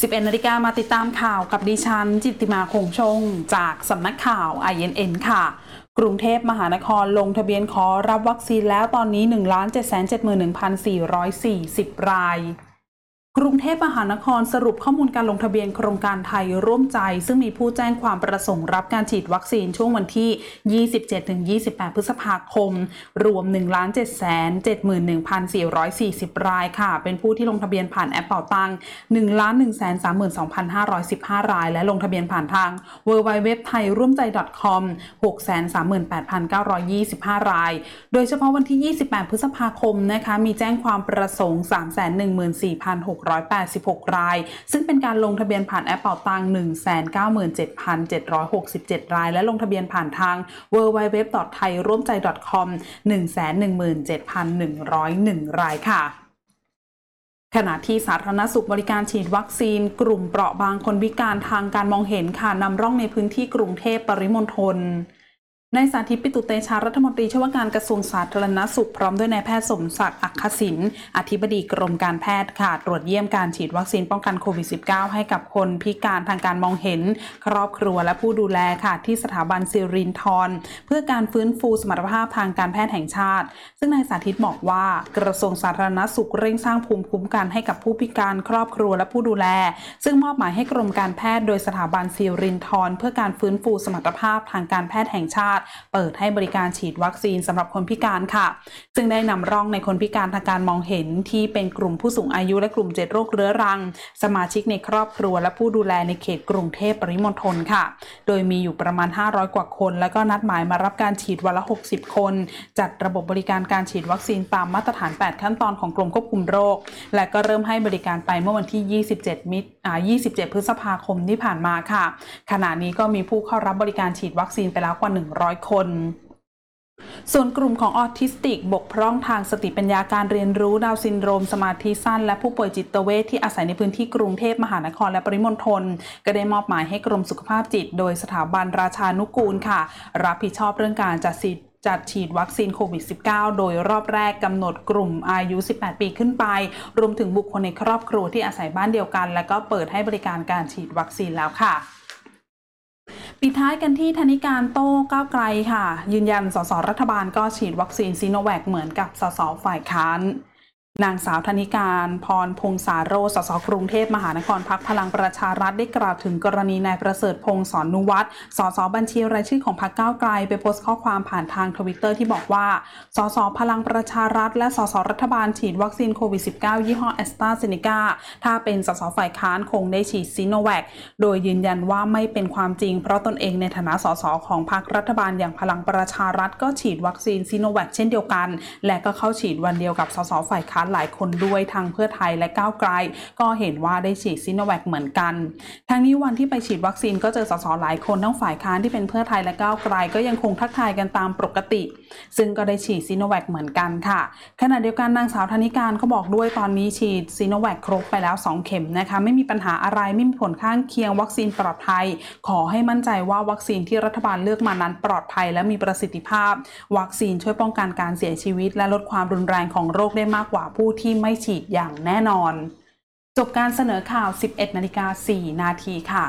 11นาฬิกามาติดตามข่าวกับดิฉัน จิตติมาคงชง จากสำนักข่าว INN ค่ะ กรุงเทพมหานครลงทะเบียนขอรับวัคซีนแล้วตอนนี้ 1,771,440 ราย กรุงเทพมหานครสรุปข้อมูลการลงทะเบียนโครงการไทยร่วมใจ ซึ่งมีผู้แจ้งความประสงค์รับการฉีดวัคซีนช่วงวันที่ 27-28 พฤษภาคม รวม 1,771,440 รายค่ะ เป็นผู้ที่ลงทะเบียนผ่านแอปเป่าตัง1,132,515 ราย และลงทะเบียนผ่านทาง w w w t h a i r o u m j a i .com 638,925 ราย โดยเฉพาะวันที่ 28 พฤษภาคมนะคะมีแจ้งความประสงค์ 314,6 1,686 ราย ซึ่งเป็นการลงทะเบียนผ่านแอปเป่าตัง197,767 ราย และลงทะเบียนผ่านทาง w w w t h a i r o u m j a i .com 117,101 รายค่ะขณะที่สาธารณสุขบริการฉีดวัคซีน กลุ่มเปราะบางคนพิการทางการมองเห็นค่ะนำร่องในพื้นที่กรุงเทพปริมณฑล นายสาธิตปิตุเตชารัฐมนตรีช่วยว่าการกระทรวงสาธารณสุขพร้อมด้วยนายแพทย์สมศักดิ์อักขศินอธิบดีกรมการแพทย์ค่ะ ตรวจเยี่ยมการฉีดวัคซีนป้องกันโควิด -19 ให้กับคนพิการทางการมองเห็น ครอบครัวและผู้ดูแลค่ะ ที่สถาบันซิรินทรเพื่อการฟื้นฟูสมรรถภาพทางการแพทย์แห่งชาติ ซึ่งนายสาธิตบอกว่ากระทรวงสาธารณสุขเร่งสร้างภูมิคุ้มกันให้กับผู้พิการครอบครัวและผู้ดูแล ซึ่งมอบหมายให้กรมการแพทย์โดยสถาบันซิรินทรเพื่อการฟื้นฟูสมรรถภาพทางการแพทย์แห่งชาติเปิดให้บริการฉีดวัคซีนสำหรับคนพิการค่ะ ซึ่งได้นำร่องในคนพิการทางการมองเห็นที่เป็นกลุ่มผู้สูงอายุและกลุ่มเจ็ดโรคเรื้อรัง สมาชิกในครอบครัว และผู้ดูแลในเขตกรุงเทพปริมณฑลค่ะ โดยมีอยู่ประมาณ 500 กว่าคน แล้วก็นัดหมายมารับการฉีดวันละ 60 คน จัดระบบบริการการฉีดวัคซีนตามมาตรฐาน 8 ขั้นตอนของกรมควบคุมโรค และก็เริ่มให้บริการไปเมื่อวันที่ 27 มิอ่า27 พฤษภาคมที่ผ่านมาค่ะ ขณะนี้ก็มีผู้เข้ารับบริการฉีดวัคซีนไปแล้วกว่า100 คน ส่วนกลุ่มของออทิสติก บกพร่องทางสติปัญญาการเรียนรู้ดาวซินโดรม สมาธิสั้น และผู้ป่วยจิตเวชที่อาศัยในพื้นที่กรุงเทพมหานครและปริมณฑลก็ได้มอบหมายให้กรมสุขภาพจิต โดยสถาบันราชานุกูลค่ะ รับผิดชอบเรื่องการจัดสิทธิจัดฉีดวัคซีนโควิด -19 โดยรอบแรกกำหนดกลุ่มอายุ 18 ปีขึ้นไป รวมถึงบุคคลในครอบครัวที่อาศัยบ้านเดียวกัน และก็เปิดให้บริการการฉีดวัคซีนแล้วค่ะ ปิดท้ายกันที่ธณิกานต์โต้ก้าวไกลค่ะ ยืนยันสสรัฐบาลก็ฉีดวัคซีนซีโนแวคเหมือนกับสสฝ่ายค้าน นางสาวธนิการพรพงษาโรสสกรุงเทพมหานครพรรคพลังประชารัฐได้กล่าวถึงกรณีนายประเสริฐพงศ์นุวัตรสสบัญชีรายชื่อของพรรคก้าวไกลไปโพสต์ข้อความผ่านทางทวิตเตอร์ที่บอกว่าสสพลังประชารัฐ และสสรัฐบาลฉีดวัคซีนโควิด -19 ยี่ห้อแอสตราเซเนกาถ้าเป็นสสฝ่ายค้านคงได้ฉีดซีโนแวคโดยยืนยันว่าไม่เป็นความจริง เพราะตนเองในฐานะสสของพรรครัฐบาลอย่างพลังประชารัฐก็ฉีดวัคซีนซีโนแวคเช่นเดียวกัน และก็เข้าฉีดวันเดียวกับสสฝ่ายค้านหลายคนด้วยทางเพื่อไทยและก้าวไกล ก็เห็นว่าได้ฉีดซีโนแวคเหมือนกัน ทั้งนี้วันที่ไปฉีดวัคซีนก็เจอสสหลายคนทั้งฝ่ายค้านที่เป็นเพื่อไทยและก้าวไกล ก็ยังคงทักทายกันตามปกติ ซึ่งก็ได้ฉีดซีโนแวคเหมือนกันค่ะ ขณะเดียวกันนางสาวธณิกานต์ก็บอกด้วยตอนนี้ฉีดซีโนแวคครบไปแล้ว 2 เข็มนะคะไม่มีปัญหาอะไรไม่มีผลข้างเคียงวัคซีนปลอดภัย ขอให้มั่นใจว่าวัคซีนที่รัฐบาลเลือกมานั้นปลอดภัย และมีประสิทธิภาพ วัคซีนช่วยป้องกันการเสียชีวิต และลดความรุนแรงของโรคได้มากกว่าผู้ที่ไม่ฉีดอย่างแน่นอน จบการเสนอข่าว 11นาฬิกา4นาทีค่ะ